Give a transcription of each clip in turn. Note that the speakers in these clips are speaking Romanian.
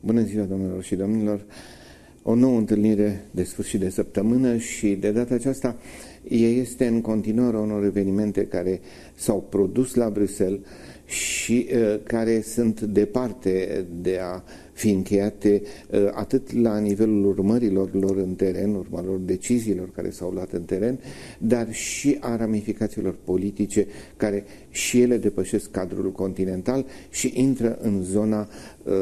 Bună ziua, domnilor și domnilor! O nouă întâlnire de sfârșit de săptămână și de data aceasta ea este în continuare unor evenimente care s-au produs la Bruxelles și uh, care sunt departe de a fi încheiate uh, atât la nivelul urmărilor lor în teren, urmărilor deciziilor care s-au luat în teren, dar și a ramificațiilor politice care și ele depășesc cadrul continental și intră în zona uh,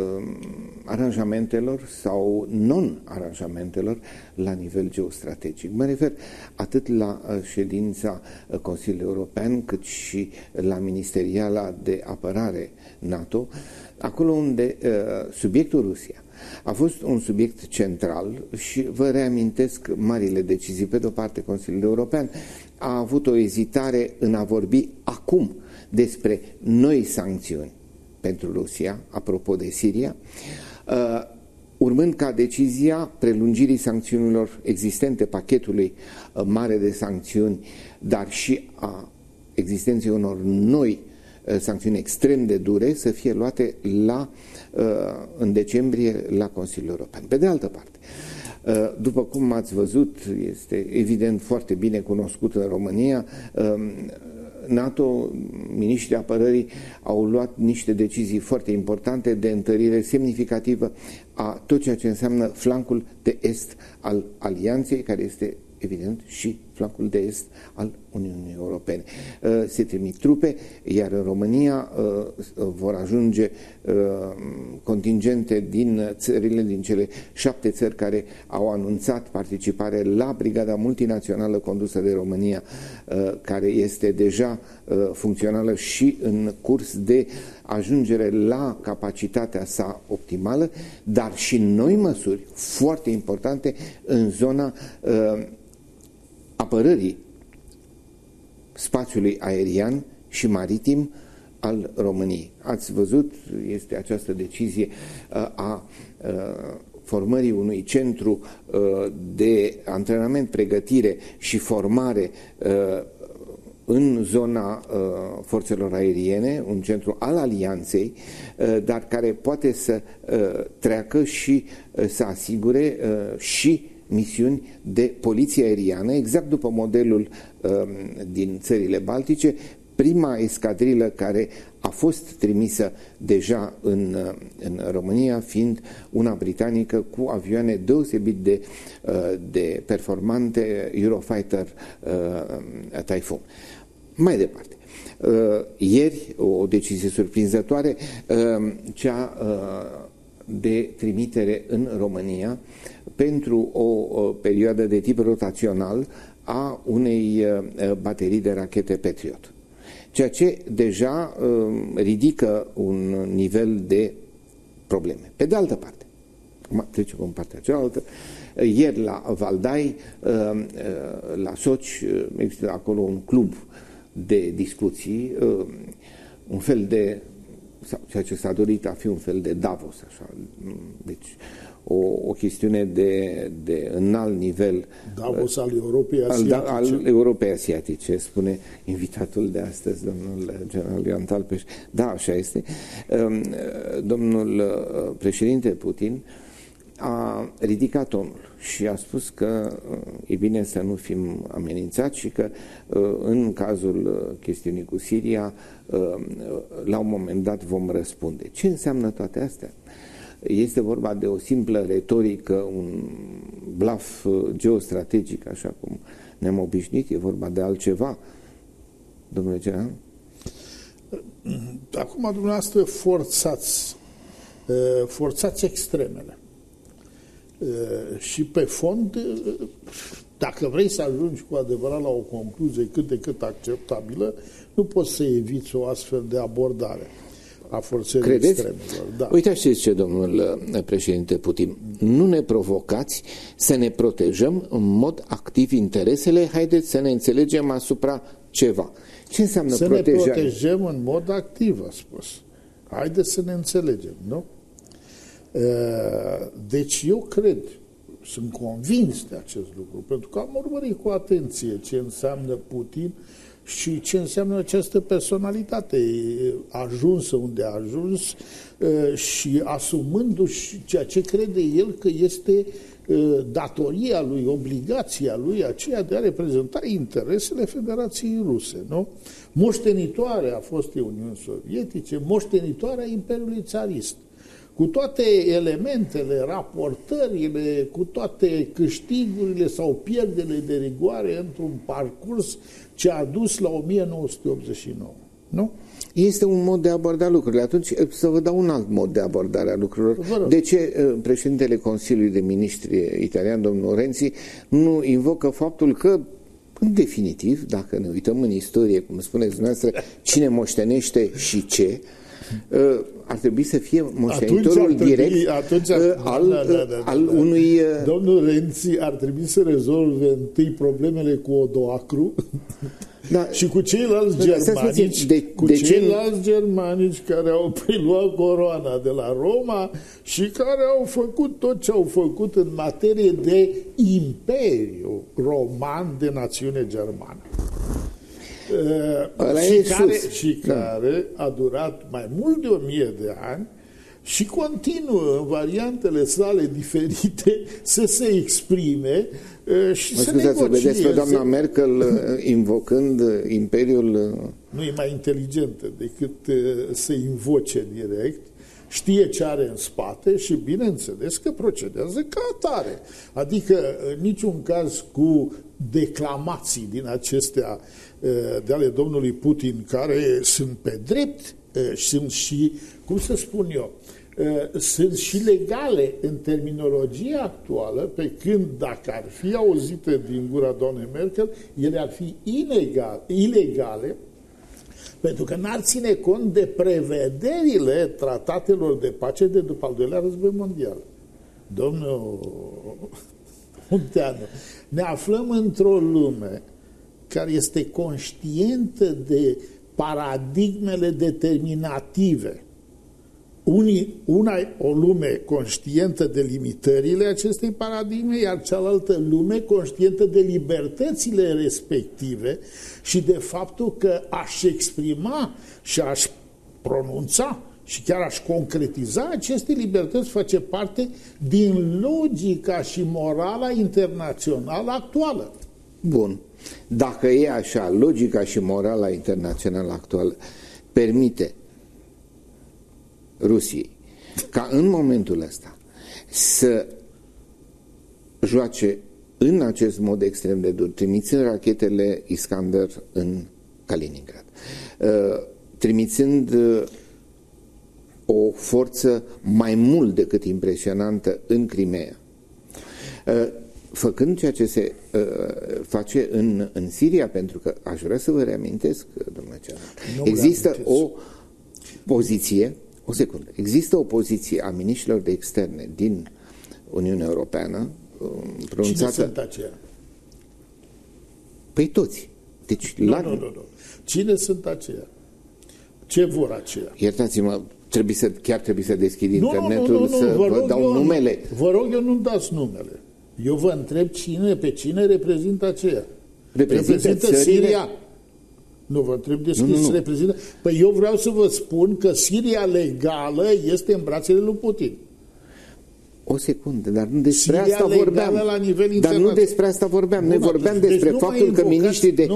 aranjamentelor sau non-aranjamentelor la nivel geostrategic. Mă refer atât la uh, ședința uh, Consiliului European cât și la ministeriala de apărare NATO, acolo unde uh, subiectul Rusia a fost un subiect central și vă reamintesc marile decizii. Pe de-o parte, Consiliul European a avut o ezitare în a vorbi acum despre noi sancțiuni pentru Rusia, apropo de Siria, uh, urmând ca decizia prelungirii sancțiunilor existente, pachetului uh, mare de sancțiuni, dar și a existenței unor noi uh, sancțiuni extrem de dure să fie luate la, în decembrie la Consiliul European. Pe de altă parte, după cum ați văzut, este evident foarte bine cunoscut în România, um, NATO, miniștrii apărării au luat niște decizii foarte importante de întărire semnificativă a tot ceea ce înseamnă flancul de est al alianței, care este evident și flancul de est al Uniunii Europene. Uh, se trimit trupe, iar în România uh, vor ajunge uh, contingente din țările, din cele șapte țări care au anunțat participare la brigada multinațională condusă de România, care este deja funcțională și în curs de ajungere la capacitatea sa optimală, dar și noi măsuri foarte importante în zona apărării spațiului aerian și maritim al României. Ați văzut, este această decizie uh, a uh, formării unui centru uh, de antrenament, pregătire și formare în zona forțelor aeriene, un centru al alianței, dar care poate să treacă și să asigure și misiuni de poliție aeriană, exact după modelul um, din țările Baltice, prima escadrilă care a fost trimisă deja în, uh, în România, fiind una britanică cu avioane deosebit de, uh, de performante Eurofighter uh, Typhoon. Mai departe, ieri o decizie surprinzătoare, cea de trimitere în România pentru o, o perioadă de tip rotațional a unei uh, baterii de rachete Patriot. Ceea ce deja uh, ridică un nivel de probleme. Pe de altă parte, acum trecem în partea cealaltă, ieri la Valdai, uh, uh, la Soci, uh, există acolo un club de discuții, un fel de sau ceea ce s-a dorit a fi un fel de Davos, așa. Deci, o, o chestiune de, de înalt nivel. Davos al Europei Asiatice. Al, da, al Europei Asiatice, spune invitatul de astăzi, domnul general Ioan Talpeș. Da, așa este. Um, domnul uh, președinte Putin a ridicat tonul și a spus că uh, e bine să nu fim amenințați și că uh, în cazul chestiunii cu Siria la un moment dat vom răspunde. Ce înseamnă toate astea? Este vorba de o simplă retorică, un blaf uh, geostrategic, așa cum ne-am obișnuit, e vorba de altceva, domnule general? Acum, dumneavoastră, forțați, uh, forțați extremele. Uh, și pe fond, dacă vrei să ajungi cu adevărat la o concluzie cât de cât acceptabilă, nu poți să eviți o astfel de abordare a forțelor Credeți? extremelor. Da. Uitați ce domnul uh, președinte Putin. Nu ne provocați să ne protejăm în mod activ interesele, haideți să ne înțelegem asupra ceva. Ce înseamnă să protejare? Să ne protejăm în mod activ, a spus. Haideți să ne înțelegem, nu? Uh, deci eu cred, sunt convins de acest lucru, pentru că am urmărit cu atenție ce înseamnă Putin și ce înseamnă această personalitate ajunsă unde a ajuns și asumându-și ceea ce crede el că este datoria lui, obligația lui, aceea de a reprezenta interesele Federației Ruse. Nu? Moștenitoare a fostei Uniuni Sovietice, moștenitoare a Imperiului Țarist cu toate elementele, raportările, cu toate câștigurile sau pierderile de rigoare într-un parcurs ce a dus la 1989. Nu? Este un mod de a aborda lucrurile. Atunci să vă dau un alt mod de abordare a lucrurilor. De ce uh, președintele Consiliului de Ministri italian, domnul Renzi, nu invocă faptul că în definitiv, dacă ne uităm în istorie, cum spuneți dumneavoastră, cine moștenește și ce, uh, ar trebui să fie moștenitorul trebui, direct atunci, uh, al, da, da, da, da, al da. unui... Domnul Renzi ar trebui să rezolve întâi problemele cu Odoacru da. și cu ceilalți da, germanici, de, cu de ceilalți ce... germanici care au preluat coroana de la Roma și care au făcut tot ce au făcut în materie de imperiu roman de națiune germană. Uh, și, care, și da. care a durat mai mult de o mie de ani și continuă în variantele sale diferite să se exprime uh, și mă să scuzați, negocieze. vedeți pe doamna Merkel uh, invocând Imperiul... Nu e mai inteligentă decât să invoce direct știe ce are în spate și bineînțeles că procedează ca atare. Adică în niciun caz cu declamații din acestea de ale domnului Putin care sunt pe drept, sunt și, cum să spun eu, sunt și legale în terminologia actuală, pe când dacă ar fi auzite din gura doamnei Merkel, ele ar fi inegal, ilegale, pentru că n-ar ține cont de prevederile tratatelor de pace de după al doilea război mondial. Domnul Munteanu, ne aflăm într-o lume care este conștientă de paradigmele determinative. Unii, una o lume conștientă de limitările acestei paradigme, iar cealaltă lume conștientă de libertățile respective și de faptul că aș exprima și aș pronunța și chiar aș concretiza aceste libertăți face parte din logica și morala internațională actuală. Bun. Dacă e așa, logica și morala internațională actuală permite Rusiei ca în momentul ăsta să joace în acest mod extrem de dur, trimițând rachetele Iskander în Kaliningrad, uh, trimițând uh, o forță mai mult decât impresionantă în Crimea, uh, făcând ceea ce se uh, face în, în Siria, pentru că aș vrea să vă reamintesc, domnule Cealaltă, există o poziție, o secundă, există o poziție a miniștrilor de externe din Uniunea Europeană pronunțată... Cine sunt aceia? Păi toți. Deci, nu, la... nu, nu, nu. Cine sunt aceia? Ce vor aceia? Iertați-mă, trebuie să, chiar trebuie să deschid nu, internetul nu, nu, nu, să vă, vă dau eu, numele. Vă rog eu nu dați numele. Eu vă întreb cine, pe cine reprezintă aceea. Reprezintă, reprezintă Siria? Nu vă întreb deschis, nu, nu, nu. reprezintă... Păi eu vreau să vă spun că Siria legală este în brațele lui Putin. O secundă, dar nu despre Siria asta vorbeam. La nivel dar nu despre asta vorbeam. Noi vorbeam deci despre faptul că miniștrii de,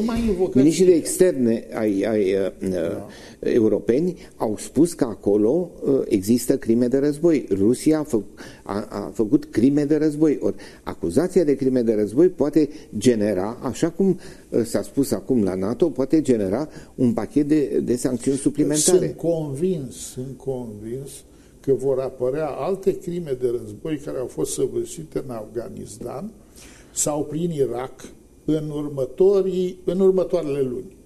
miniștrii de externe ai, ai uh, da. europeni au spus că acolo uh, există crime de război. Rusia a, fă, a, a făcut crime de război. Ori acuzația de crime de război poate genera, așa cum uh, s-a spus acum la NATO, poate genera un pachet de, de sancțiuni suplimentare. Sunt convins, sunt convins că vor apărea alte crime de război care au fost săvârșite în Afganistan sau prin Irak în, următorii, în următoarele luni.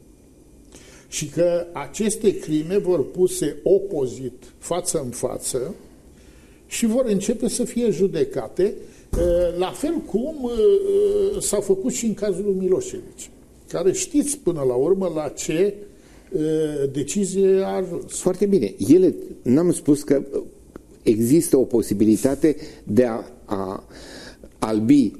Și că aceste crime vor puse opozit față în față și vor începe să fie judecate, la fel cum s-a făcut și în cazul lui Milosevic, care știți până la urmă la ce decizie a ajuns. Foarte bine. Ele, n-am spus că există o posibilitate de a, a albi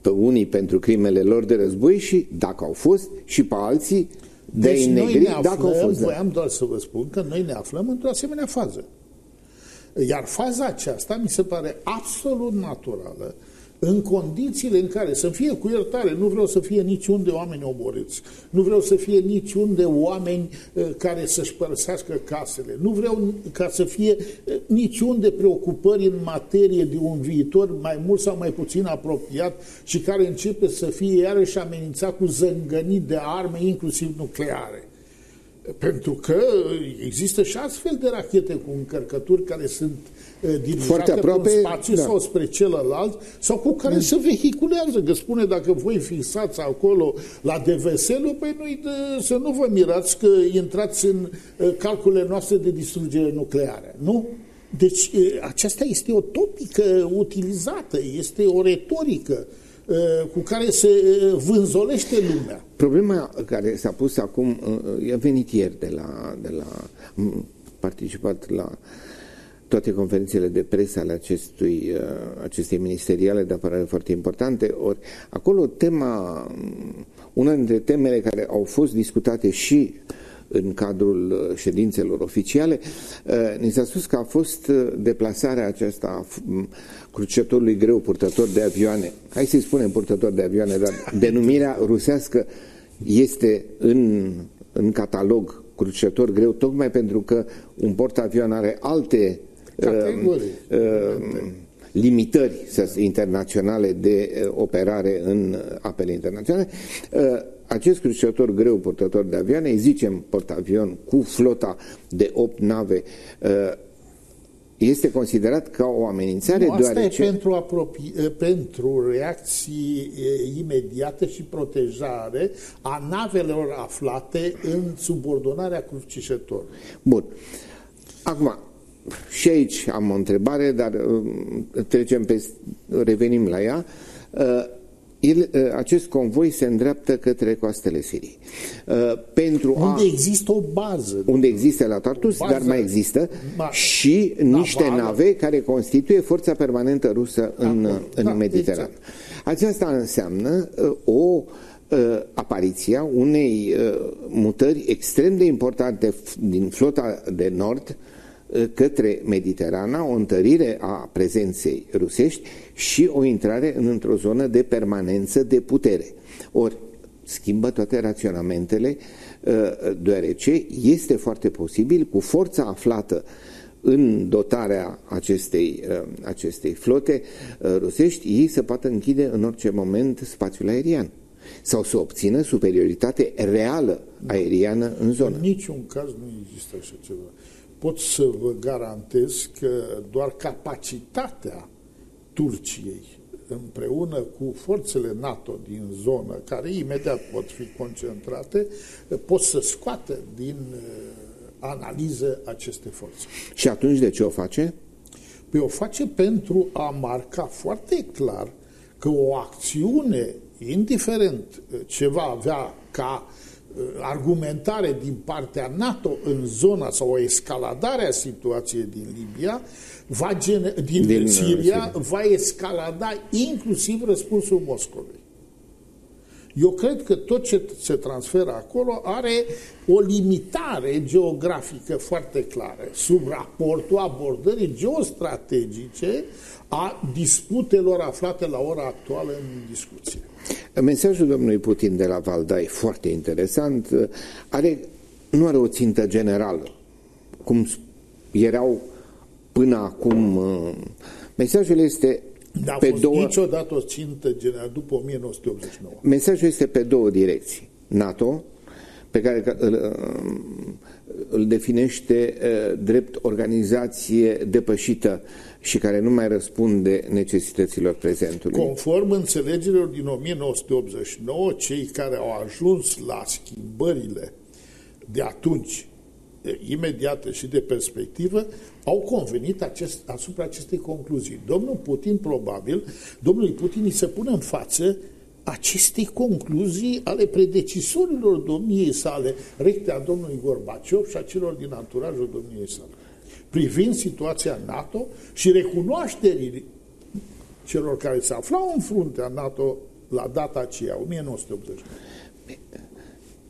pe unii pentru crimele lor de război și, dacă au fost, și pe alții de deci negri, noi ne aflăm, dacă au fost, da. voiam doar să vă spun că noi ne aflăm într-o asemenea fază. Iar faza aceasta mi se pare absolut naturală în condițiile în care să fie cu iertare, nu vreau să fie niciun de oameni oborâți, nu vreau să fie niciun de oameni uh, care să-și părăsească casele, nu vreau ca să fie uh, niciun de preocupări în materie de un viitor mai mult sau mai puțin apropiat și care începe să fie iarăși amenințat cu zângănit de arme, inclusiv nucleare. Pentru că există și astfel de rachete cu încărcături care sunt dirijate aproape, pe un spațiu da. sau spre celălalt sau cu care mm. se vehiculează. Că spune dacă voi fixați acolo la deveselu, păi nu să nu vă mirați că intrați în calculele noastre de distrugere nucleară. Nu? Deci aceasta este o topică utilizată, este o retorică cu care se vânzolește lumea. Problema care s-a pus acum, a venit ieri de la, de la participat la toate conferințele de presă ale acestui, acestei ministeriale de apărare foarte importante, ori acolo tema, una dintre temele care au fost discutate și în cadrul ședințelor oficiale, ni s-a spus că a fost deplasarea aceasta cruciatorului greu, purtător de avioane. Hai să-i spunem purtător de avioane, dar denumirea rusească este în, în catalog cruciator greu, tocmai pentru că un portavion are alte uh, uh, limitări internaționale de uh, operare în apele internaționale. Uh, acest cruciator greu purtător de avioane, îi zicem portavion cu flota de 8 nave uh, este considerat ca o amenințare nu, asta deoarece... e pentru, apropi... pentru reacții imediate și protejare a navelor aflate în subordonarea crucișătorului. Bun. Acum, și aici am o întrebare, dar trecem pe, revenim la ea el, ă, acest convoi se îndreaptă către coastele Siriei. Ă, pentru unde a, există o bază. Unde există la Tartus, bază, dar mai există ba, și niște navală. nave care constituie forța permanentă rusă în, Acum, în da, Mediterană. Exact. Aceasta înseamnă ă, o apariția unei mutări extrem de importante din flota de nord către Mediterana, o întărire a prezenței rusești și o intrare în, într-o zonă de permanență de putere. Ori schimbă toate raționamentele, uh, deoarece este foarte posibil cu forța aflată în dotarea acestei, uh, acestei flote uh, rusești, ei să poată închide în orice moment spațiul aerian sau să obțină superioritate reală aeriană în zonă. În niciun caz nu există așa ceva pot să vă garantez că doar capacitatea Turciei împreună cu forțele NATO din zonă, care imediat pot fi concentrate, pot să scoată din uh, analiză aceste forțe. Și atunci de ce o face? Păi o face pentru a marca foarte clar că o acțiune, indiferent ce va avea ca Uh, argumentare din partea NATO în zona sau o escaladare a situației din Libia, va din, din uh, Siria, va escalada inclusiv răspunsul Moscovei. Eu cred că tot ce se transferă acolo are o limitare geografică foarte clară sub raportul abordării geostrategice a disputelor aflate la ora actuală în discuție. Mesajul domnului Putin de la Valda e foarte interesant. Are, nu are o țintă generală, cum erau până acum. Mesajul este N-a pe fost două... niciodată o țintă generală după 1989. Mesajul este pe două direcții. NATO, pe care îl, îl definește drept organizație depășită și care nu mai răspunde necesităților prezentului. Conform înțelegerilor din 1989, cei care au ajuns la schimbările de atunci, imediată și de perspectivă, au convenit acest, asupra acestei concluzii. Domnul Putin, probabil, domnului Putin îi se pune în față acestei concluzii ale predecesorilor domniei sale, recte a domnului Gorbaciov și a celor din anturajul domniei sale privind situația NATO și recunoașterii celor care se aflau în fruntea NATO la data aceea, 1989.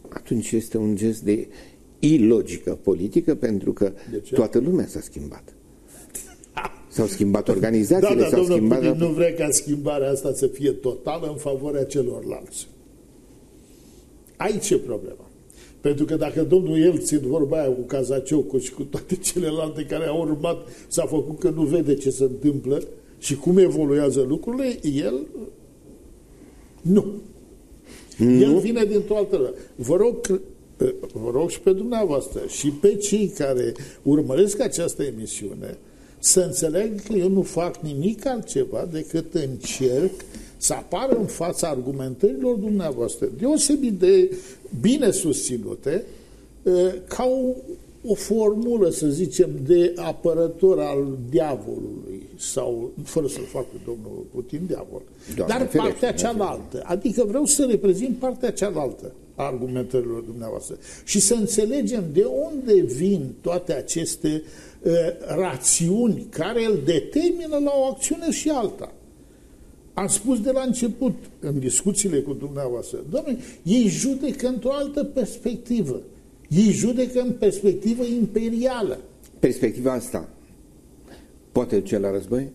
Atunci este un gest de ilogică politică pentru că toată lumea s-a schimbat. S-au schimbat organizațiile, da, da, s-au schimbat... Putin nu vrea ca schimbarea asta să fie totală în favoarea celorlalți. Aici e problema. Pentru că dacă domnul Elțin, vorba aia cu Cazaciocu și cu toate celelalte care au urmat, s-a făcut că nu vede ce se întâmplă și cum evoluează lucrurile, el nu. nu. El vine dintr-o altă Vă rog, vă rog și pe dumneavoastră și pe cei care urmăresc această emisiune să înțeleg că eu nu fac nimic altceva decât încerc să apară în fața argumentărilor dumneavoastră deosebit de bine susținute ca o, o formulă, să zicem, de apărător al diavolului sau, fără să-l facă domnul Putin diavol, Doamne, dar ferește, partea cealaltă. Adică vreau să reprezint partea cealaltă a argumentărilor dumneavoastră și să înțelegem de unde vin toate aceste uh, rațiuni care îl determină la o acțiune și alta. Am spus de la început, în discuțiile cu dumneavoastră, domnule, ei judecă într-o altă perspectivă. Ei judecă în perspectivă imperială. Perspectiva asta poate duce la război?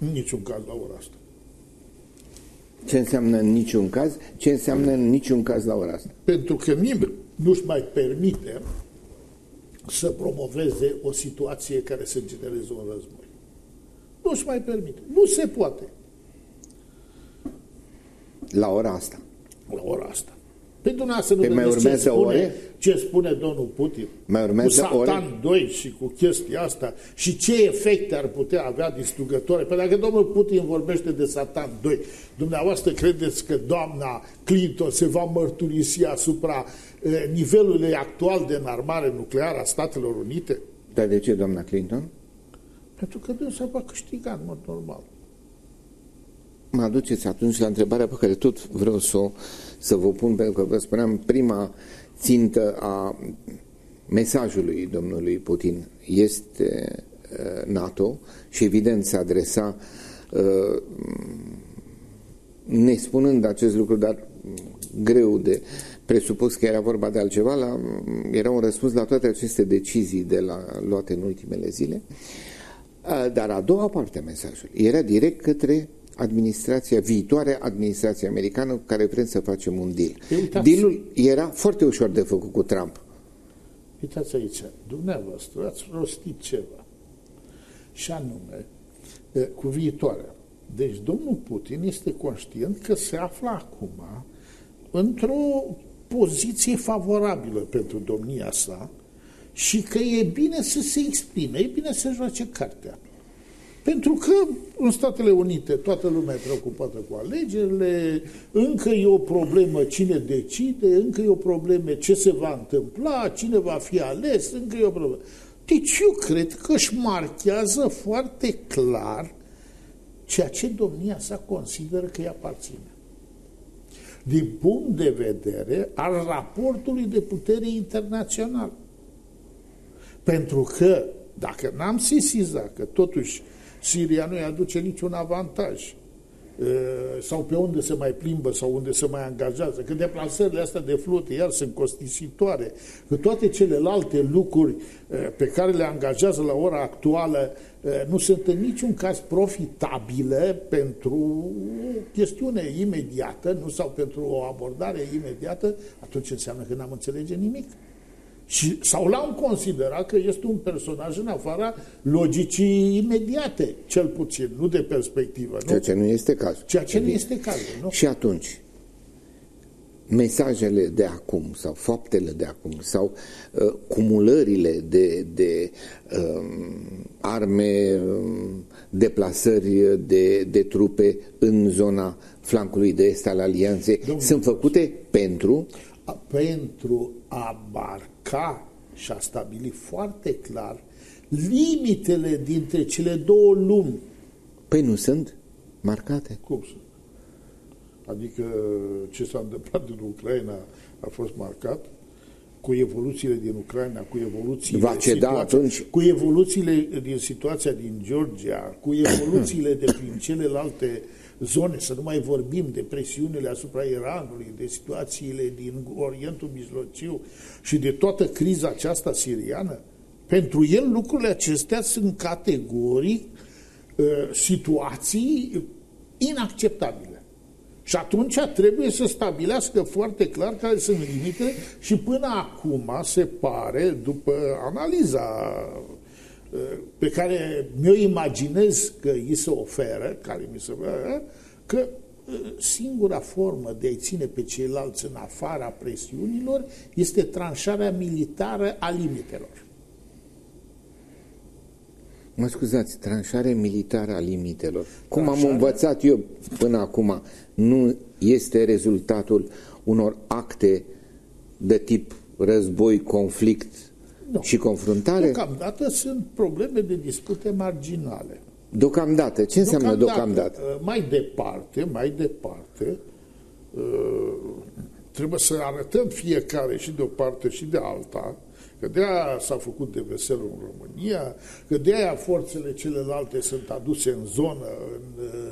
În niciun caz la ora asta. Ce înseamnă în niciun caz? Ce înseamnă în niciun caz la ora asta? Pentru că nimeni nu-și mai permite să promoveze o situație care să genereze un război. Nu-și mai permite. Nu se poate. La ora asta. La ora asta. Pe dumneavoastră nu păi mai urmează ce spune, ore? ce spune domnul Putin mai urmează cu Satan ore? 2 și cu chestia asta și ce efecte ar putea avea distrugătoare. Pentru că domnul Putin vorbește de Satan 2, dumneavoastră credeți că doamna Clinton se va mărturisi asupra eh, nivelului actual de înarmare nucleară a Statelor Unite? Dar de ce doamna Clinton? Pentru că dânsa va câștiga în mod normal. Mă aduceți atunci la întrebarea pe care tot vreau să, o, să vă pun, pentru că vă spuneam, prima țintă a mesajului domnului Putin este uh, NATO și evident se adresa uh, nespunând acest lucru, dar greu de presupus că era vorba de altceva, la, era un răspuns la toate aceste decizii de la, luate în ultimele zile. Uh, dar a doua parte a mesajului era direct către administrația, viitoare administrație americană cu care vrem să facem un deal. Dealul era foarte ușor de făcut cu Trump. Uitați aici, dumneavoastră ați rostit ceva. Și anume, cu viitoarea. Deci domnul Putin este conștient că se află acum într-o poziție favorabilă pentru domnia sa și că e bine să se exprime, e bine să joace cartea. Pentru că în Statele Unite toată lumea e preocupată cu alegerile, încă e o problemă cine decide, încă e o problemă ce se va întâmpla, cine va fi ales, încă e o problemă. Deci eu cred că își marchează foarte clar ceea ce domnia sa consideră că îi aparține. Din punct de vedere al raportului de putere internațional. Pentru că dacă n-am sesizat că totuși Siria nu-i aduce niciun avantaj sau pe unde se mai plimbă sau unde se mai angajează, că deplasările astea de flote iar sunt costisitoare, că toate celelalte lucruri pe care le angajează la ora actuală nu sunt în niciun caz profitabile pentru o chestiune imediată, nu sau pentru o abordare imediată, atunci înseamnă că n-am înțelege nimic. Și, sau l-am considerat că este un personaj în afara logicii imediate, cel puțin, nu de perspectivă. Ceea nu? ce nu este cazul. Ceea ce nu este cazul, nu? Și atunci, mesajele de acum sau faptele de acum sau uh, cumulările de, de uh, arme, uh, deplasări de, de trupe în zona flancului de est al alianței Domnul sunt făcute pentru pentru a marca și a stabili foarte clar limitele dintre cele două lumi. Păi nu sunt marcate. Cum sunt? Adică ce s-a întâmplat în Ucraina a fost marcat cu evoluțiile din Ucraina, cu evoluțiile, Va ceda atunci? cu evoluțiile din situația din Georgia, cu evoluțiile de prin celelalte zone, să nu mai vorbim de presiunile asupra Iranului, de situațiile din Orientul Mijlociu și de toată criza aceasta siriană, pentru el lucrurile acestea sunt categoric uh, situații inacceptabile. Și atunci trebuie să stabilească foarte clar care sunt limitele și până acum se pare, după analiza uh, pe care mi-o imaginez că îi se oferă, care mi se oferă, că uh, singura formă de a-i ține pe ceilalți în afara presiunilor este tranșarea militară a limitelor. Mă scuzați, tranșare militară a limitelor. Cum tranșare? am învățat eu până acum, nu este rezultatul unor acte de tip război, conflict nu. și confruntare? Deocamdată sunt probleme de dispute marginale. Deocamdată. Ce înseamnă deocamdată? deocamdată? Uh, mai departe, mai departe, uh, trebuie să arătăm fiecare și de o parte și de alta că de aia s-a făcut de vesel în România, că de aia forțele celelalte sunt aduse în zonă,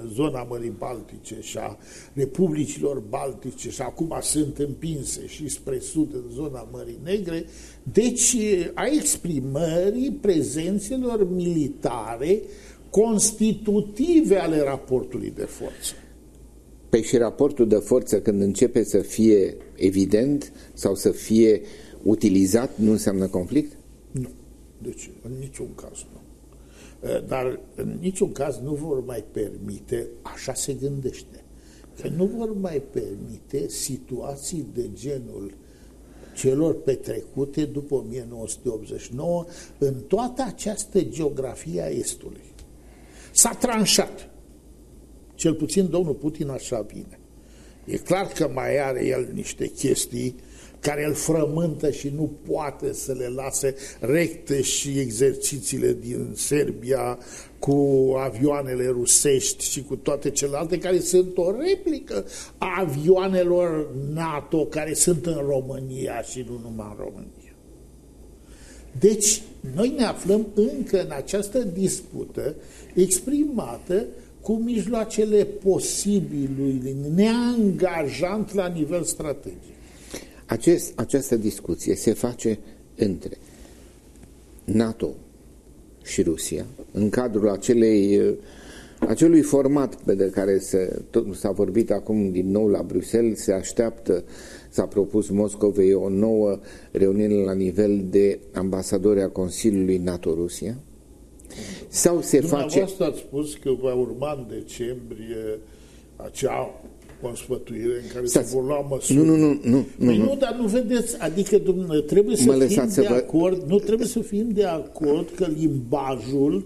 în zona Mării Baltice și a republicilor baltice și acum sunt împinse și spre sud în zona Mării Negre, deci a exprimării prezențelor militare constitutive ale raportului de forță. Păi și raportul de forță când începe să fie evident sau să fie uh, utilizat nu înseamnă conflict? Nu. Deci, în niciun caz nu. Dar în niciun caz nu vor mai permite, așa se gândește, că nu vor mai permite situații de genul celor petrecute după 1989 în toată această geografie a Estului. S-a tranșat. Cel puțin domnul Putin așa vine. E clar că mai are el niște chestii care îl frământă și nu poate să le lase recte și exercițiile din Serbia cu avioanele rusești și cu toate celelalte care sunt o replică a avioanelor NATO care sunt în România și nu numai în România. Deci, noi ne aflăm încă în această dispută exprimată cu mijloacele posibilului, neangajant la nivel strategic. Acest, această discuție se face între NATO și Rusia în cadrul acelei, acelui format pe de care s-a vorbit acum din nou la Bruxelles, se așteaptă, s-a propus Moscovei o nouă reuniune la nivel de ambasadori a Consiliului NATO-Rusia? Sau se face... ați spus că va urma în decembrie acea consfătuire în care Stați. se vor lua măsuri. Nu, nu, nu. nu, păi nu, nu, dar nu vedeți, adică domnule, trebuie să mă fim de vă... acord, nu trebuie să fim de acord că limbajul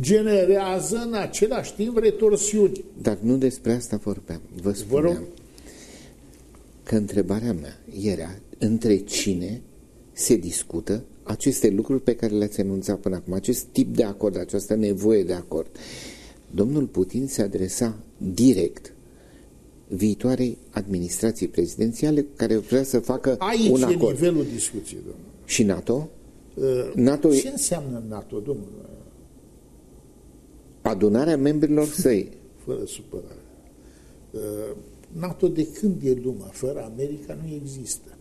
generează în același timp retorsiuni. Dar nu despre asta vorbeam. Vă spuneam Vă că întrebarea mea era între cine se discută aceste lucruri pe care le-ați enunțat până acum, acest tip de acord, această nevoie de acord. Domnul Putin se adresa direct viitoarei administrații prezidențiale care vrea să facă Aici un acord. Aici e nivelul discuției, domnule. Și NATO? Uh, NATO ce înseamnă NATO, domnule? Adunarea membrilor săi. Fără supărare. Uh, NATO de când e lumea? Fără America nu există.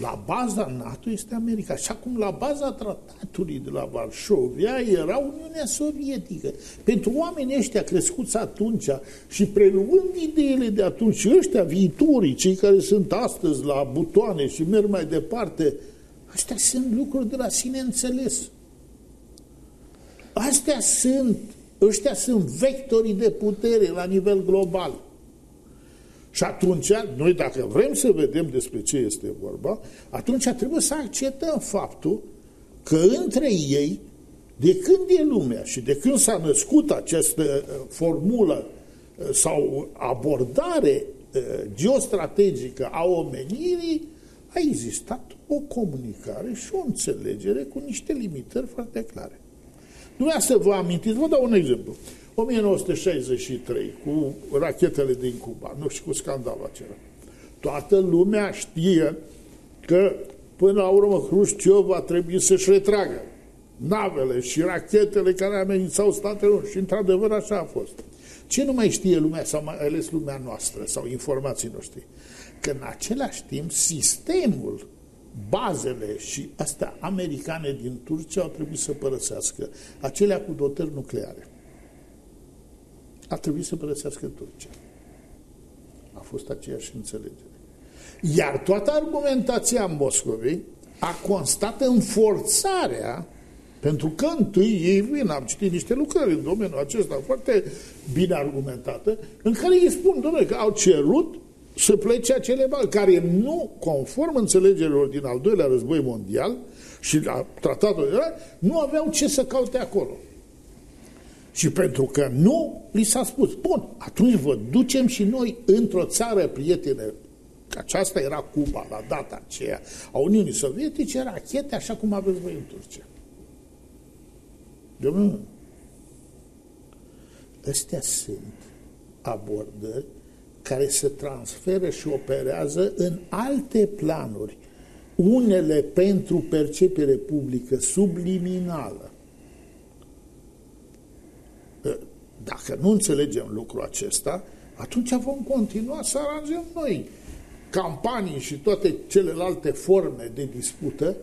La baza NATO este America. Și acum la baza tratatului de la Varșovia era Uniunea Sovietică. Pentru oamenii ăștia crescuți atunci și preluând ideile de atunci și ăștia viitorii, cei care sunt astăzi la butoane și merg mai departe, astea sunt lucruri de la sine înțeles. Astea sunt, ăștia sunt vectorii de putere la nivel global. Și atunci, noi dacă vrem să vedem despre ce este vorba, atunci trebuie să acceptăm faptul că între ei, de când e lumea și de când s-a născut această uh, formulă uh, sau abordare uh, geostrategică a omenirii, a existat o comunicare și o înțelegere cu niște limitări foarte clare. Dumneavoastră vă amintiți, vă dau un exemplu. 1963, cu rachetele din Cuba, nu știu, cu scandalul acela. Toată lumea știe că, până la urmă, Hrușciov va trebui să-și retragă. navele și rachetele care amenințau Statele Unite. Și într-adevăr așa a fost. Ce nu mai știe lumea, sau mai ales lumea noastră, sau informații noștri? Că în același timp sistemul, bazele și astea americane din Turcia au trebuit să părăsească, acelea cu dotări nucleare. A trebuit să părăsească Turcia. A fost aceeași înțelegere. Iar toată argumentația Moscovei a constat în forțarea pentru că întâi ei vin, am citit niște lucrări în domeniul acesta foarte bine argumentate, în care ei spun, domnule, că au cerut să plece acele bani care nu, conform înțelegerilor din al doilea război mondial și la tratatul de nu aveau ce să caute acolo. Și pentru că nu, li s-a spus, bun, atunci vă ducem și noi într-o țară prietenă că aceasta era Cuba la data aceea a Uniunii Sovietice, rachete așa cum aveți voi în Turcia. Domnul, astea sunt abordări care se transferă și operează în alte planuri. Unele pentru percepere publică subliminală. Dacă nu înțelegem lucrul acesta, atunci vom continua să aranjăm noi campanii și toate celelalte forme de dispută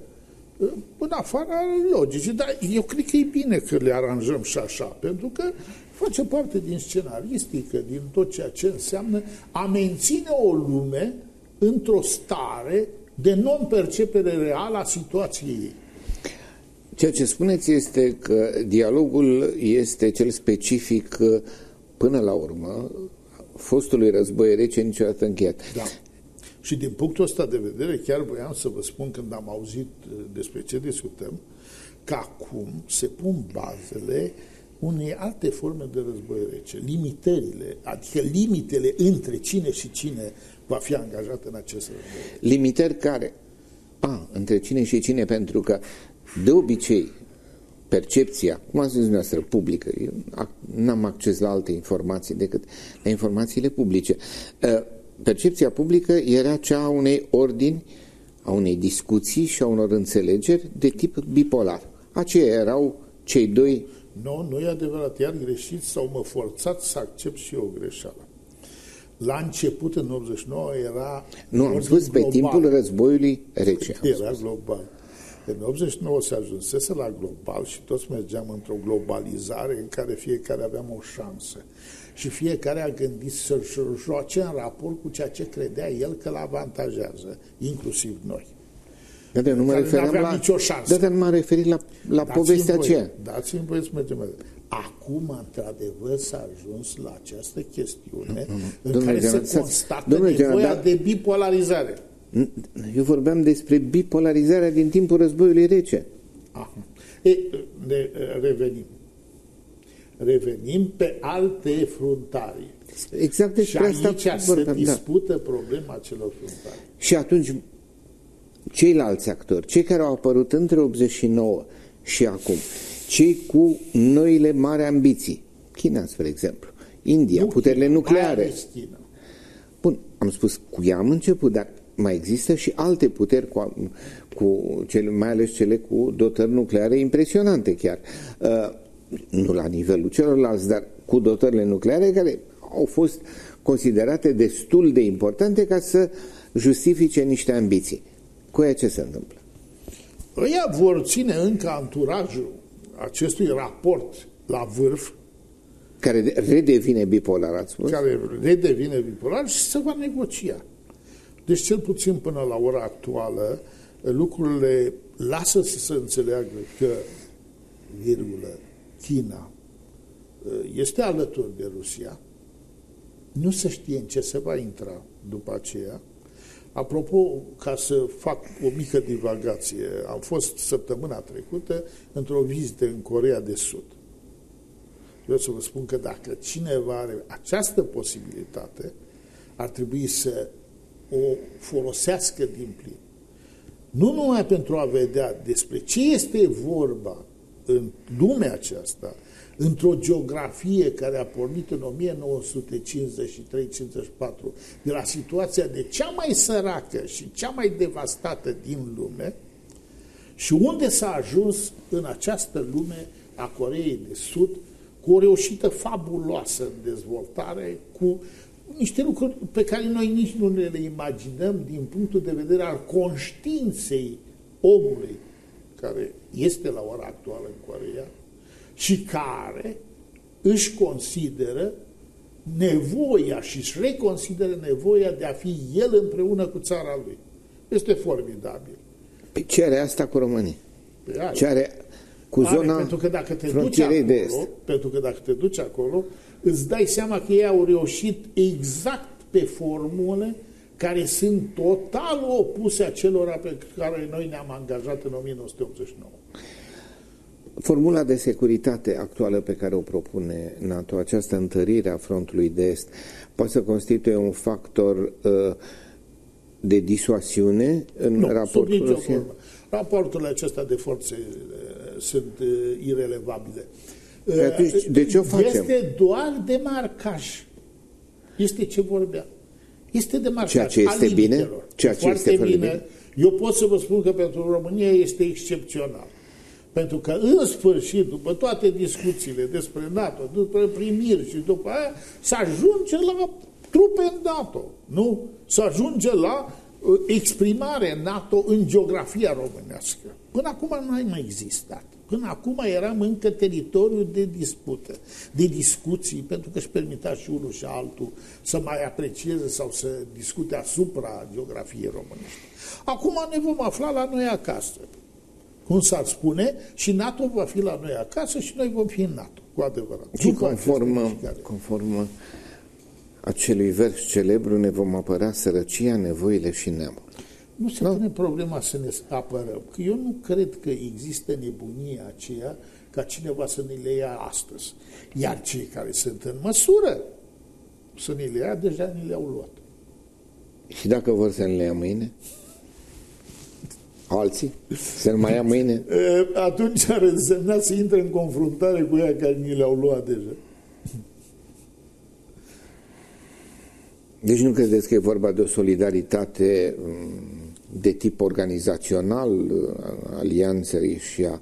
în afara logicii. Dar eu cred că e bine că le aranjăm și așa, pentru că face parte din scenaristică, din tot ceea ce înseamnă a menține o lume într-o stare de non-percepere reală a situației ei. Ceea ce spuneți este că dialogul este cel specific până la urmă fostului război rece niciodată încheiat. Da. Și din punctul ăsta de vedere, chiar voiam să vă spun când am auzit uh, despre ce discutăm, că acum se pun bazele unei alte forme de război rece, limitările, adică limitele între cine și cine va fi angajat în acest război. Limitări care? A, între cine și cine, pentru că de obicei percepția, cum ați zis dumneavoastră, publică, eu n-am acces la alte informații decât la informațiile publice, uh, percepția publică era cea a unei ordini, a unei discuții și a unor înțelegeri de tip bipolar. Aceia erau cei doi... Nu, nu e adevărat, iar greșit sau mă forțați să accept și eu greșeala. La început, în 89, era... Nu, am spus global. pe timpul războiului rece. Era global. În 89 se ajunsese la global și toți mergeam într-o globalizare în care fiecare aveam o șansă și fiecare a gândit să-și joace în raport cu ceea ce credea el că l-avantajează, inclusiv noi. Da, de, nu mă referam la, nicio șansă. Da, dar nu m-am referit la, la povestea aceea. Dați-mi voie să mergem mai Acum, într-adevăr, s-a ajuns la această chestiune mm, mm. în domnule care se constată domnule nevoia da, de bipolarizare. Eu vorbeam despre bipolarizarea din timpul războiului rece. Aha. E, ne revenim revenim pe alte fruntarii. Exact despre și aici asta se da. dispută da. problema celor fruntari. Și atunci ceilalți actori, cei care au apărut între 89 și acum, cei cu noile mari ambiții, China, spre exemplu, India, nu, puterile nucleare. China. Bun, am spus cu ea am început, dar mai există și alte puteri, cu, cu cele, mai ales cele cu dotări nucleare impresionante chiar. Uh, nu la nivelul celorlalți, dar cu dotările nucleare care au fost considerate destul de importante ca să justifice niște ambiții. Cu ea ce se întâmplă? Ăia vor ține încă anturajul acestui raport la vârf care redevine bipolar, ați spus? Care redevine bipolar și se va negocia. Deci, cel puțin până la ora actuală, lucrurile lasă să se înțeleagă că, virgulă, China uh, este alături de Rusia, nu se știe în ce se va intra după aceea. Apropo, ca să fac o mică divagație, am fost săptămâna trecută într-o vizită în Corea de Sud. Vreau să vă spun că dacă cineva are această posibilitate, ar trebui să o folosească din plin. Nu numai pentru a vedea despre ce este vorba în lumea aceasta, într-o geografie care a pornit în 1953-54 de la situația de cea mai săracă și cea mai devastată din lume Și unde s-a ajuns în această lume a Coreei de Sud cu o reușită fabuloasă în dezvoltare, cu niște lucruri pe care noi nici nu ne le imaginăm din punctul de vedere al conștiinței omului care este la ora actuală în Coreea și care își consideră nevoia și își reconsideră nevoia de a fi el împreună cu țara lui. Este formidabil. Păi ce are asta cu românii? Păi ce are cu are, zona pentru că dacă te duci acolo, de est. Pentru că dacă te duci acolo, îți dai seama că ei au reușit exact pe formule care sunt total opuse acelora pe care noi ne-am angajat în 1989. Formula de securitate actuală pe care o propune NATO, această întărire a frontului de est, poate să constituie un factor uh, de disuasiune în nu, raportul Rusia? Raporturile acestea de forțe uh, sunt uh, irelevabile. Uh, atunci, de ce o facem? Este doar de marcaj. Este ce vorbea. Este de marcaj. Ceea ce este bine? Ceea ce este bine. bine. Eu pot să vă spun că pentru România este excepțional. Pentru că, în sfârșit, după toate discuțiile despre NATO, după primiri și după aia, se ajunge la trupe în NATO, nu? Se ajunge la uh, exprimare NATO în geografia românească. Până acum nu a mai existat. Până acum eram încă teritoriu de dispută, de discuții, pentru că își permita și unul și altul să mai aprecieze sau să discute asupra geografiei românești. Acum ne vom afla la noi acasă cum s-ar spune, și NATO va fi la noi acasă și noi vom fi în NATO, cu adevărat. Și conform, conform acelui vers celebru, ne vom apăra sărăcia, nevoile și neamul. Nu se pune problema să ne apărăm. Că eu nu cred că există nebunia aceea ca cineva să ne le ia astăzi. Iar cei care sunt în măsură să ne le ia, deja ne le-au luat. Și dacă vor să ne le ia mâine? Alții? Să mai ia mâine? Atunci ar însemna să intre în confruntare cu ea care ni le-au luat deja. Deci nu credeți că e vorba de o solidaritate mm, de tip organizațional, alianței și a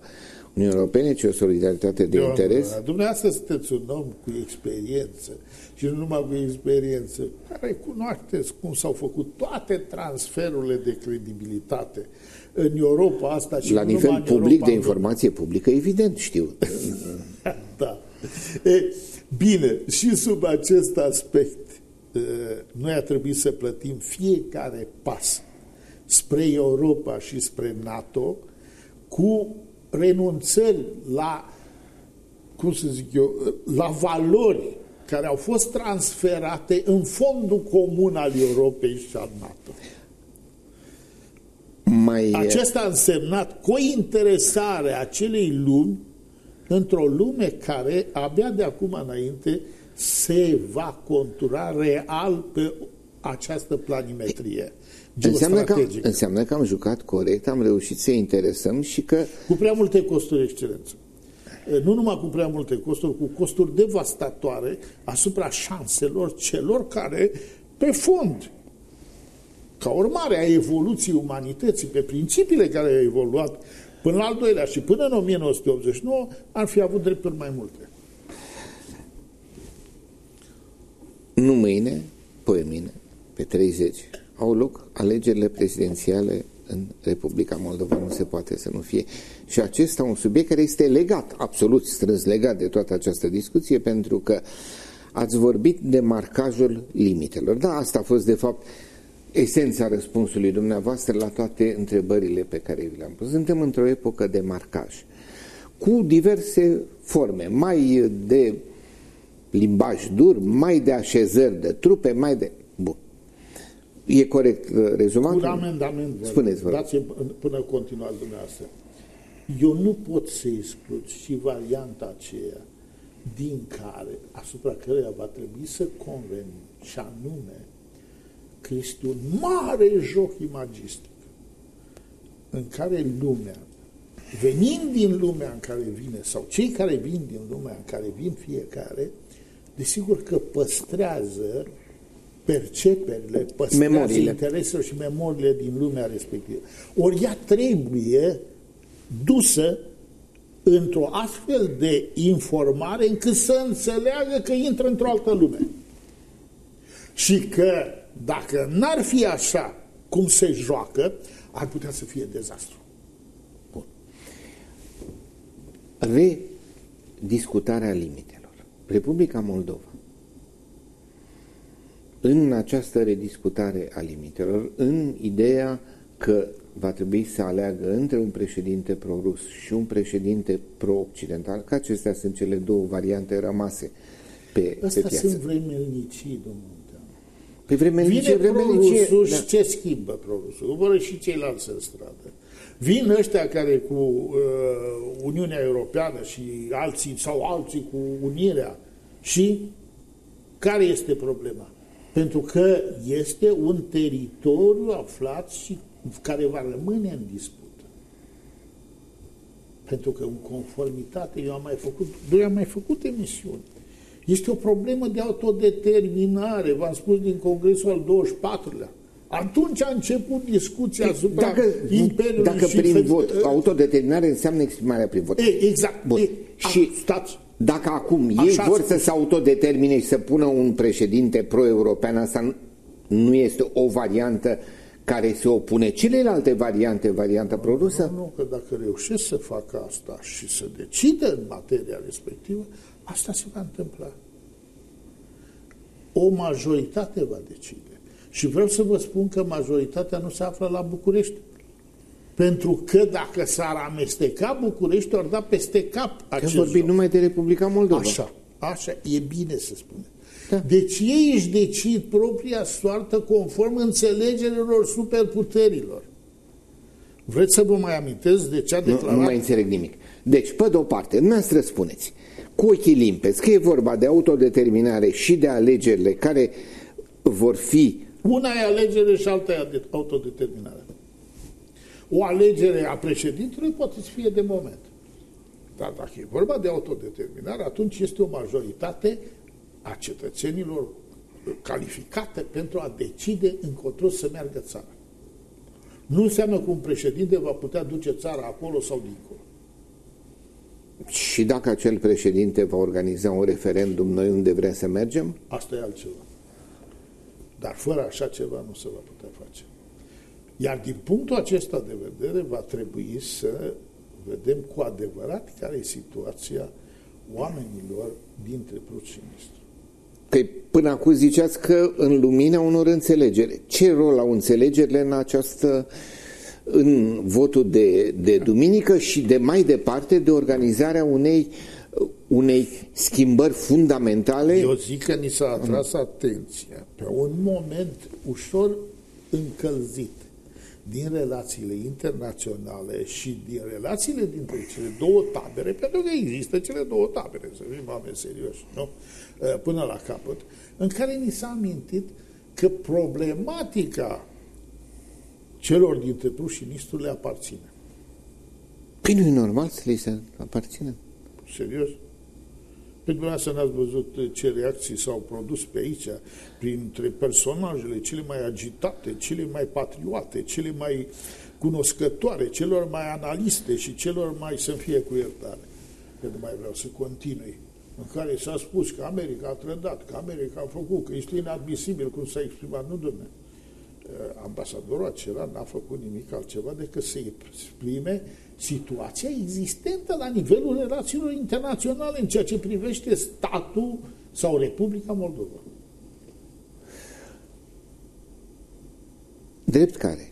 Uniunii Europene, ci o solidaritate de Doamne, interes? Dumneavoastră sunteți un om cu experiență și nu numai cu experiență, care cunoașteți cum s-au făcut toate transferurile de credibilitate în Europa asta și La nivel public Europa, de informație publică, evident știu. da. E, bine, și sub acest aspect, noi a trebuit să plătim fiecare pas spre Europa și spre NATO cu renunțări la, cum să zic eu, la valori care au fost transferate în fondul comun al Europei și al NATO. Mai... Acesta a însemnat cointeresarea acelei lumi într-o lume care abia de acum înainte se va contura real pe această planimetrie. Înseamnă că, înseamnă că am jucat corect, am reușit să interesăm și că... Cu prea multe costuri, excelență. Nu numai cu prea multe costuri, cu costuri devastatoare asupra șanselor celor care, pe fond, ca urmare a evoluției umanității, pe principiile care au evoluat până la al doilea și până în 1989, ar fi avut drepturi mai multe. Nu mâine, pe mine, pe 30, au loc alegerile prezidențiale în Republica Moldova, nu se poate să nu fie. Și acesta un subiect care este legat, absolut strâns legat de toată această discuție, pentru că ați vorbit de marcajul limitelor. Da, asta a fost de fapt esența răspunsului dumneavoastră la toate întrebările pe care vi le-am pus. Suntem într-o epocă de marcaj, cu diverse forme, mai de limbaj dur, mai de așezări de trupe, mai de... Bun. E corect uh, rezumat? Un amendament. Spuneți, vă Dați până continuați dumneavoastră. Eu nu pot să exclud și varianta aceea din care, asupra căreia va trebui să convenim, și anume că este un mare joc imagistic în care lumea, venind din lumea în care vine, sau cei care vin din lumea în care vin fiecare, desigur că păstrează perceperile, păstrează memoriile. interesele și memoriile din lumea respectivă. Ori ea trebuie dusă într-o astfel de informare încât să înțeleagă că intră într-o altă lume. Și că dacă n-ar fi așa cum se joacă, ar putea să fie dezastru. Bun. Rediscutarea limitelor. Republica Moldova în această rediscutare a limitelor, în ideea că va trebui să aleagă între un președinte pro-rus și un președinte pro-occidental, că acestea sunt cele două variante rămase pe, Astea pe piață. sunt vremelnicii, domnul Pe vremelnicie, Vine vremelnicie, pro da. și ce schimbă pro-rusul? Vă și ceilalți în stradă. Vin ăștia care cu uh, Uniunea Europeană și alții sau alții cu Unirea și care este problema? Pentru că este un teritoriu aflat și care va rămâne în dispută. Pentru că în conformitate, eu am mai făcut, doi am mai făcut emisiuni. Este o problemă de autodeterminare, v-am spus din Congresul al 24-lea. Atunci a început discuția asupra Dacă, Imperiului dacă și prin fel- vot, autodeterminare înseamnă exprimarea prin vot. E, exact. Bun. E, Și- a, stați. Dacă acum Așa ei vor ați să spus. se autodetermine și să pună un președinte pro-european, asta nu- nu este o variantă care se opune celelalte variante, varianta pro-rusă? Nu, nu, că dacă reușesc să facă asta și să decidă în materia respectivă, asta se va întâmpla. O majoritate va decide. Și vreau să vă spun că majoritatea nu se află la București. Pentru că dacă s-ar amesteca București, ar da peste cap Că acest vorbim joc. numai de Republica Moldova. Așa, așa, e bine să spunem. Da. Deci ei își decid propria soartă conform înțelegerilor superputerilor. Vreți să vă mai amintesc de ce a Nu, declarat? nu mai înțeleg nimic. Deci, pe de-o parte, dumneavoastră spuneți cu ochii limpezi că e vorba de autodeterminare și de alegerile care vor fi Una e alegere și alta e de- autodeterminare. O alegere a președintelui poate să fie de moment. Dar dacă e vorba de autodeterminare, atunci este o majoritate a cetățenilor calificată pentru a decide încotro să meargă țara. Nu înseamnă că un președinte va putea duce țara acolo sau dincolo. și dacă acel președinte va organiza un referendum noi unde vrea să mergem, Asta e altceva. Dar fără așa ceva nu se va putea face. Iar din punctul acesta de vedere va trebui să vedem cu adevărat care e situația oamenilor dintre Prut și Nistru. Că până acum ziceați că în lumina unor înțelegeri. Ce rol au înțelegerile în această în votul de, de duminică și de mai departe de organizarea unei unei schimbări fundamentale Eu zic că ni s-a atras atenția pe un moment ușor încălzit din relațiile internaționale și din relațiile dintre cele două tabere, pentru că există cele două tabere, să fim oameni serioși, nu? Până la capăt, în care ni s-a amintit că problematica celor dintre Prus și Nistru le aparține. Păi nu e normal să le se aparțină. Serios? Pentru că să n-ați văzut ce reacții s-au produs pe aici, printre personajele cele mai agitate, cele mai patriote, cele mai cunoscătoare, celor mai analiste și celor mai să fie cu iertare. Că nu mai vreau să continui. În care s-a spus că America a trădat, că America a făcut, că este inadmisibil cum s-a exprimat. Nu, domne. Ambasadorul acela n-a făcut nimic altceva decât să exprime situația existentă la nivelul relațiilor internaționale în ceea ce privește statul sau Republica Moldova. Drept care?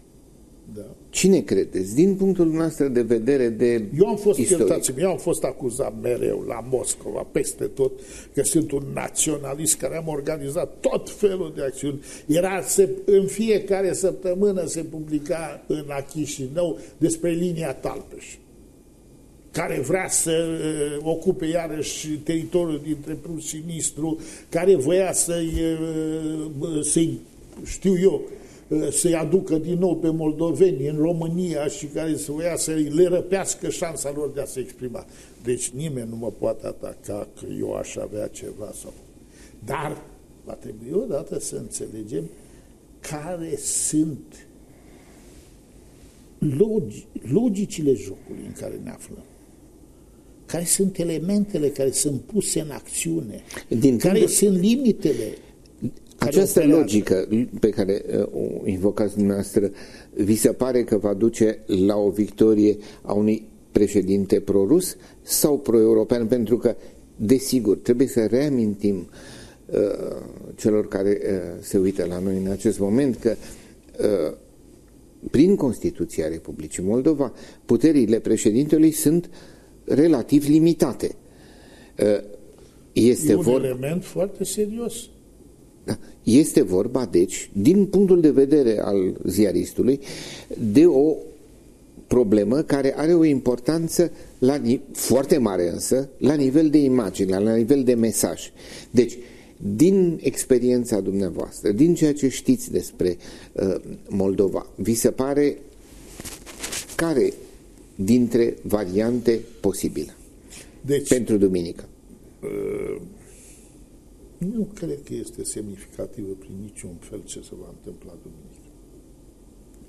Da. Cine credeți? Din punctul nostru de vedere de Eu am fost, istoric. iertați eu am fost acuzat mereu la Moscova, peste tot, că sunt un naționalist care am organizat tot felul de acțiuni. Era se, în fiecare săptămână se publica în Chișinău despre linia Talpeș care vrea să uh, ocupe iarăși teritoriul dintre Prus și Nistru, care voia să-i, uh, să-i știu eu, uh, să-i aducă din nou pe moldoveni în România și care să voia să le răpească șansa lor de a se exprima. Deci nimeni nu mă poate ataca că eu aș avea ceva sau... Dar va trebui odată să înțelegem care sunt logi, logicile jocului în care ne aflăm. Care sunt elementele care sunt puse în acțiune? Din care de... sunt limitele? Această logică pe care uh, o invocați dumneavoastră, vi se pare că va duce la o victorie a unui președinte pro-rus sau pro-european? Pentru că, desigur, trebuie să reamintim uh, celor care uh, se uită la noi în acest moment că uh, prin Constituția Republicii Moldova, puterile președintelui sunt relativ limitate. Uh, este e un vor... element foarte serios. Da. Este vorba, deci, din punctul de vedere al ziaristului, de o problemă care are o importanță la, foarte mare însă, la nivel de imagine, la nivel de mesaj. Deci, din experiența dumneavoastră, din ceea ce știți despre uh, Moldova, vi se pare care dintre variante posibile deci, pentru duminică? Uh, nu cred că este semnificativă prin niciun fel ce se va întâmpla duminică.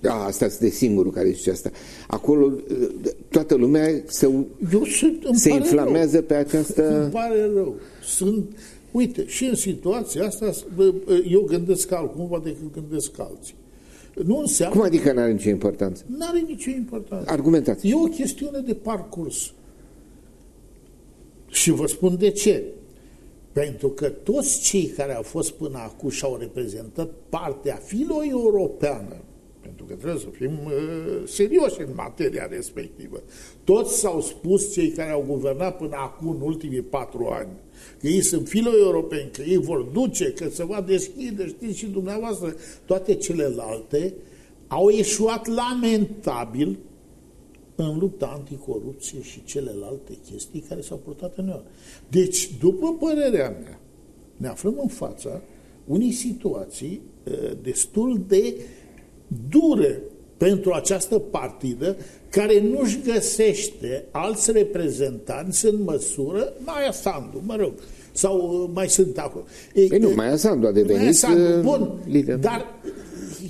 Da, asta este singurul care zice asta. Acolo uh, toată lumea se, Eu sunt, se inflamează rău. pe această... Îmi pare rău. Sunt, Uite, și în situația asta eu gândesc altcumva decât gândesc alții. Nu înseamnă... Cum adică nu are nicio importanță? Nu are nicio importanță. Argumentați. E o chestiune de parcurs. Și vă spun de ce. Pentru că toți cei care au fost până acum și au reprezentat partea filo-europeană, pentru că trebuie să fim uh, serioși în materia respectivă, toți s-au spus cei care au guvernat până acum în ultimii patru ani, că ei sunt filo-europeni, că ei vor duce, că se va deschide, știți și dumneavoastră, toate celelalte au eșuat lamentabil în lupta anticorupție și celelalte chestii care s-au purtat în ea. Deci, după părerea mea, ne aflăm în fața unei situații uh, destul de dure pentru această partidă care nu-și găsește alți reprezentanți în măsură, Maia Sandu, mă rog, sau uh, mai sunt acolo. E, păi nu, Maia Sandu a devenit Maia Sandu, uh, bun, lider. dar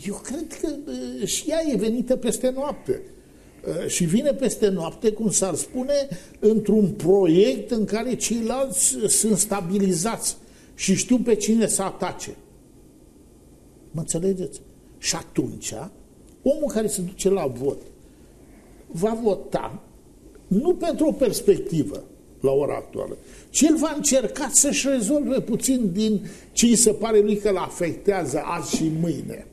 eu cred că uh, și ea e venită peste noapte. Și vine peste noapte, cum s-ar spune, într-un proiect în care ceilalți sunt stabilizați și știu pe cine să atace. Mă înțelegeți? Și atunci, omul care se duce la vot va vota nu pentru o perspectivă la ora actuală, ci el va încerca să-și rezolve puțin din ce îi se pare lui că îl afectează azi și mâine.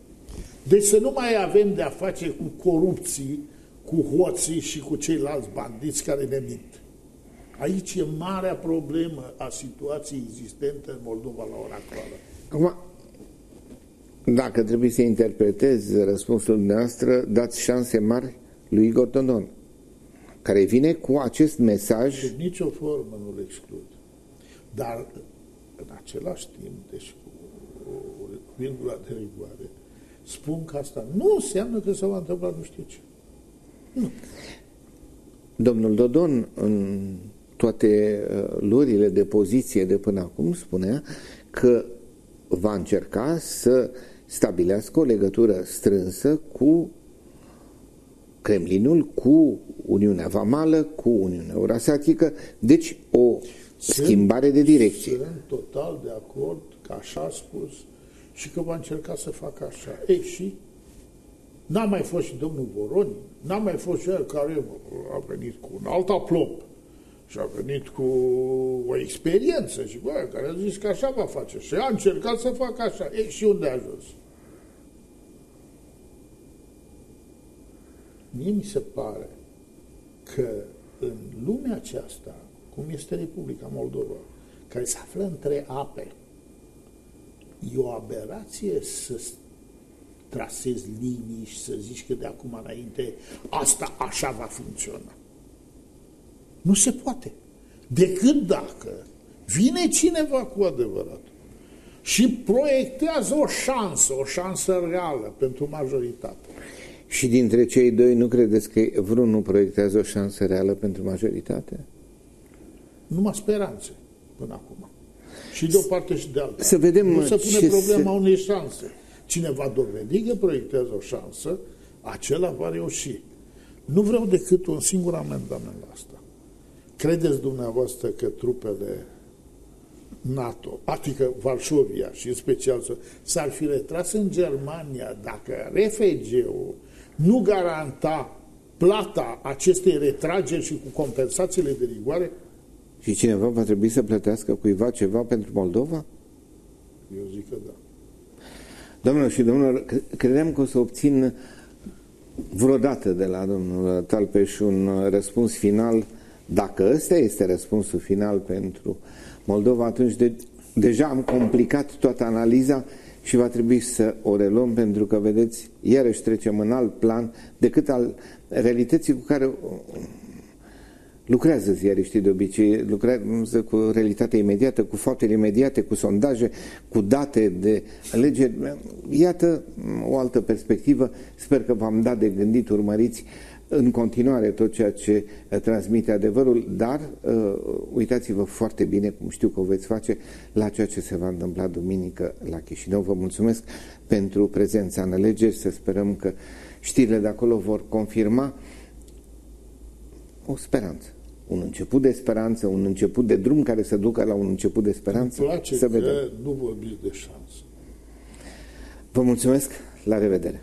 Deci să nu mai avem de-a face cu corupții, cu hoții și cu ceilalți bandiți care ne mint. Aici e marea problemă a situației existente în Moldova la ora actuală. Acum, dacă trebuie să interpretez răspunsul dumneavoastră, dați șanse mari lui Igor Dodon, care vine cu acest mesaj. De nicio formă nu-l exclud. Dar, în același timp, deci cu o virgulă de rigoare, spun că asta nu înseamnă că se va întâmpla nu știu ce. Nu. Domnul Dodon, în toate uh, lurile de poziție de până acum, spunea că va încerca să stabilească o legătură strânsă cu Kremlinul, cu Uniunea Vamală, cu Uniunea Eurasiatică, deci o sunt, schimbare de direcție. Sunt total de acord că așa a spus și că va încerca să facă așa. Ei, și n-a mai fost și domnul Voroni, n-a mai fost și el care a venit cu un alt aplomb și a venit cu o experiență și bă, care a zis că așa va face și a încercat să facă așa. Ei, și unde a ajuns? Mie mi se pare că în lumea aceasta, cum este Republica Moldova, care se află între ape, e o aberație să trasezi linii și să zici că de acum înainte asta așa va funcționa. Nu se poate. Decât dacă vine cineva cu adevărat și proiectează o șansă, o șansă reală pentru majoritate. Și dintre cei doi nu credeți că vreunul proiectează o șansă reală pentru majoritate? Numai speranțe până acum. Și de o parte și de alta. Să vedem nu se pune problema se... unei șanse. Cine va dovedi că proiectează o șansă, acela va reuși. Nu vreau decât un singur amendament la asta. Credeți dumneavoastră că trupele NATO, adică Varșovia și în special s-ar fi retras în Germania dacă RFG-ul nu garanta plata acestei retrageri și cu compensațiile de rigoare? Și cineva va trebui să plătească cuiva ceva pentru Moldova? Eu zic că da. Domnilor și domnilor, credeam că o să obțin vreodată de la domnul Talpeș un răspuns final, dacă ăsta este răspunsul final pentru Moldova, atunci de, deja am complicat toată analiza și va trebui să o reluăm pentru că, vedeți, iarăși trecem în alt plan decât al realității cu care lucrează ziariștii de obicei, lucrează cu realitatea imediată, cu faptele imediate, cu sondaje, cu date de alegeri. Iată o altă perspectivă. Sper că v-am dat de gândit, urmăriți în continuare tot ceea ce uh, transmite adevărul, dar uh, uitați-vă foarte bine, cum știu că o veți face, la ceea ce se va întâmpla duminică la Chișinău. Vă mulțumesc pentru prezența în alegeri, să sperăm că știrile de acolo vor confirma o speranță. Un început de speranță, un început de drum care să ducă la un început de speranță. Îmi place să că vedem. nu vorbiți de șansă. Vă mulțumesc, la revedere!